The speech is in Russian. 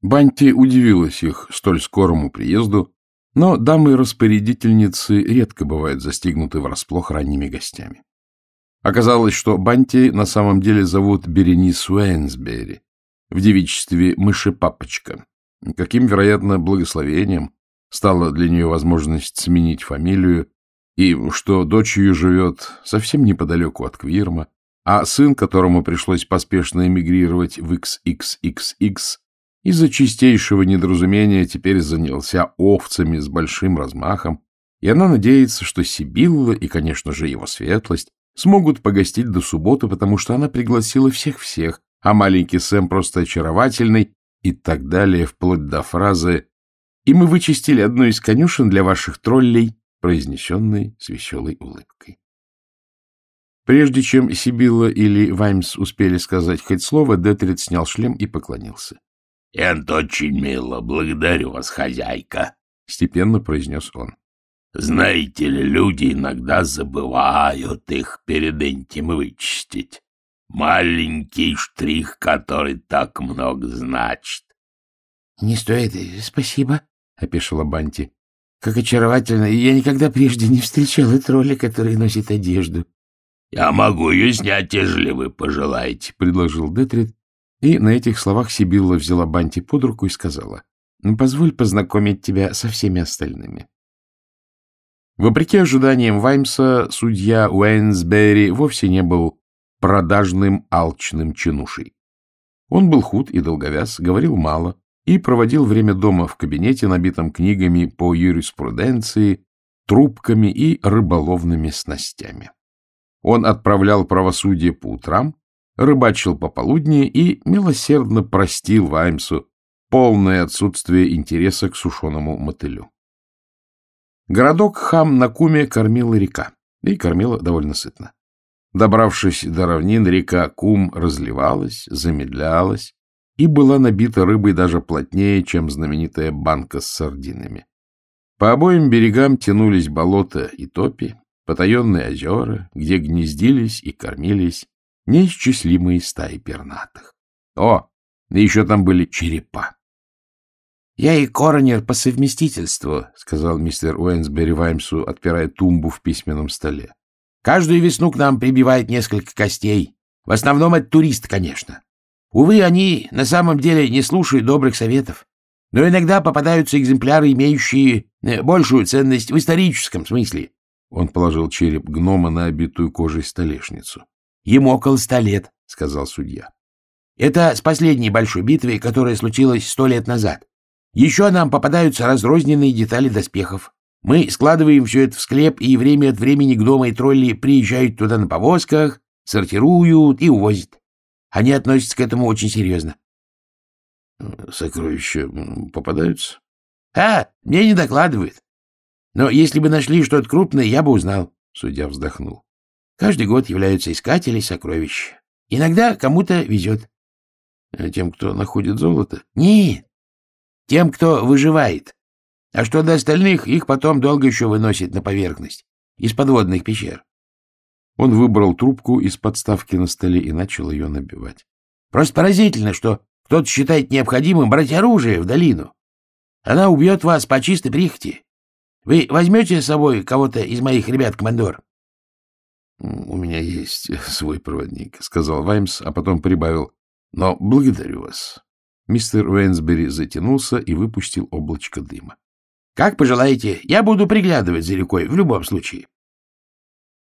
Банти удивилась их столь скорому приезду, но дамы-распорядительницы редко бывают застигнуты врасплох ранними гостями. Оказалось, что Банти на самом деле зовут Беренис Уэйнсбери, в девичестве мыши-папочка. Каким, вероятно, благословением стала для нее возможность сменить фамилию, и что дочь ее живет совсем неподалеку от Квирма, а сын, которому пришлось поспешно эмигрировать в XXXX, из-за чистейшего недоразумения теперь занялся овцами с большим размахом, и она надеется, что Сибилла и, конечно же, его светлость смогут погостить до субботы, потому что она пригласила всех-всех, а маленький Сэм просто очаровательный и так далее, вплоть до фразы «И мы вычистили одну из конюшен для ваших троллей», произнесенной с веселой улыбкой. Прежде чем Сибилла или Ваймс успели сказать хоть слово, Детрид снял шлем и поклонился. — Это очень мило. Благодарю вас, хозяйка, — степенно произнес он. — Знаете ли, люди иногда забывают их перед этим вычистить. Маленький штрих, который так много значит. — Не стоит, спасибо, — опешила Банти. — Как очаровательно. Я никогда прежде не встречала тролля, который носит одежду. — Я могу ее снять, ежели вы пожелаете, — предложил Детрид, и на этих словах Сибилла взяла Банти под руку и сказала, «Ну, «Позволь познакомить тебя со всеми остальными». Вопреки ожиданиям Ваймса, судья Уэйнсбери вовсе не был продажным алчным чинушей. Он был худ и долговяз, говорил мало и проводил время дома в кабинете, набитом книгами по юриспруденции, трубками и рыболовными снастями. Он отправлял правосудие по утрам, рыбачил пополудни и милосердно простил Ваймсу полное отсутствие интереса к сушеному мотылю. Городок Хам на Куме кормила река, и кормила довольно сытно. Добравшись до равнин, река Кум разливалась, замедлялась и была набита рыбой даже плотнее, чем знаменитая банка с сардинами. По обоим берегам тянулись болота и топи, потаенные озера, где гнездились и кормились неисчислимые стаи пернатых. О, и еще там были черепа. — Я и коронер по совместительству, — сказал мистер Уэнсбери Ваймсу, отпирая тумбу в письменном столе. — Каждую весну к нам прибивает несколько костей. В основном это турист, конечно. Увы, они на самом деле не слушают добрых советов. Но иногда попадаются экземпляры, имеющие э, большую ценность в историческом смысле. Он положил череп гнома на обитую кожей столешницу. Ему около ста лет, — сказал судья. Это с последней большой битвы, которая случилась сто лет назад. Еще нам попадаются разрозненные детали доспехов. Мы складываем все это в склеп, и время от времени гномы и тролли приезжают туда на повозках, сортируют и увозят. Они относятся к этому очень серьезно. — Сокровища попадаются? — А, мне не докладывают. Но если бы нашли что-то крупное, я бы узнал. Судья вздохнул. Каждый год являются искатели сокровищ. Иногда кому-то везет. А тем, кто находит золото? Нет. Тем, кто выживает. А что до остальных, их потом долго еще выносит на поверхность. Из подводных пещер. Он выбрал трубку из подставки на столе и начал ее набивать. Просто поразительно, что кто-то считает необходимым брать оружие в долину. Она убьет вас по чистой прихоти. Вы возьмете с собой кого-то из моих ребят, командор? — У меня есть свой проводник, — сказал Ваймс, а потом прибавил. — Но благодарю вас. Мистер Уэйнсбери затянулся и выпустил облачко дыма. — Как пожелаете. Я буду приглядывать за рекой в любом случае.